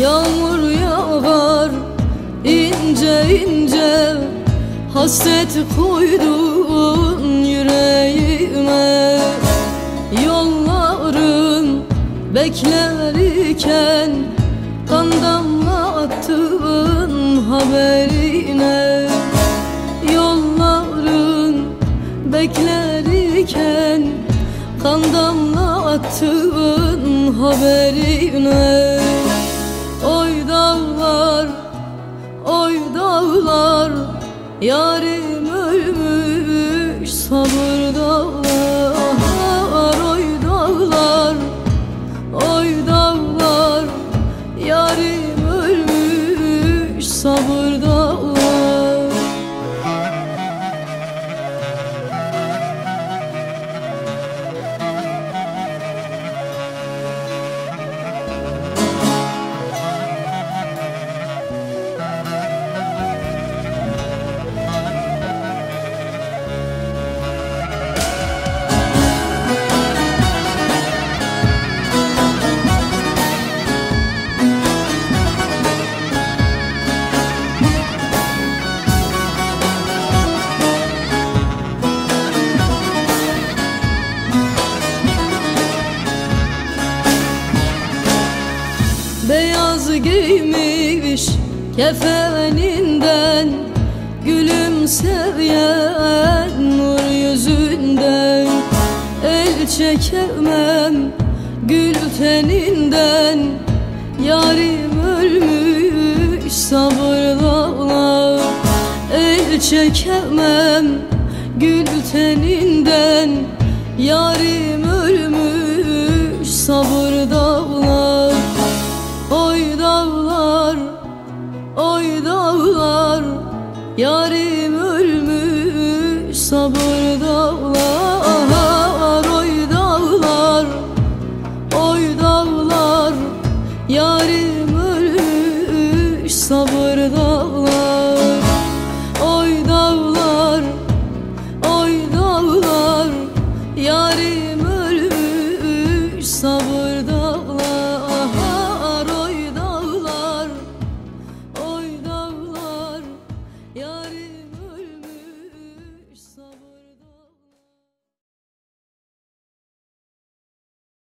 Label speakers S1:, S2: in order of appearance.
S1: Yağmur yağar ince ince Hasret koydun yüreğime. Yollarım bekler iken Kan damlattın haberine. Yolların bekler iken Kan damlattın haberine. Yarim ölmüş sabır dağlar Oy dağlar, oy dağlar. Yarim ölmüş sabır dağlar giymiş kefeninden Gülümseyen nur yüzünden. El çekemem gül teninden Yarim ölmüş sabır dağlar El çekemem gül teninden Yarim ölmüş sabır Yarim ölmüş sabır dağlar Oy dağlar, oy dağlar. Yarim ölmüş sabır dağlar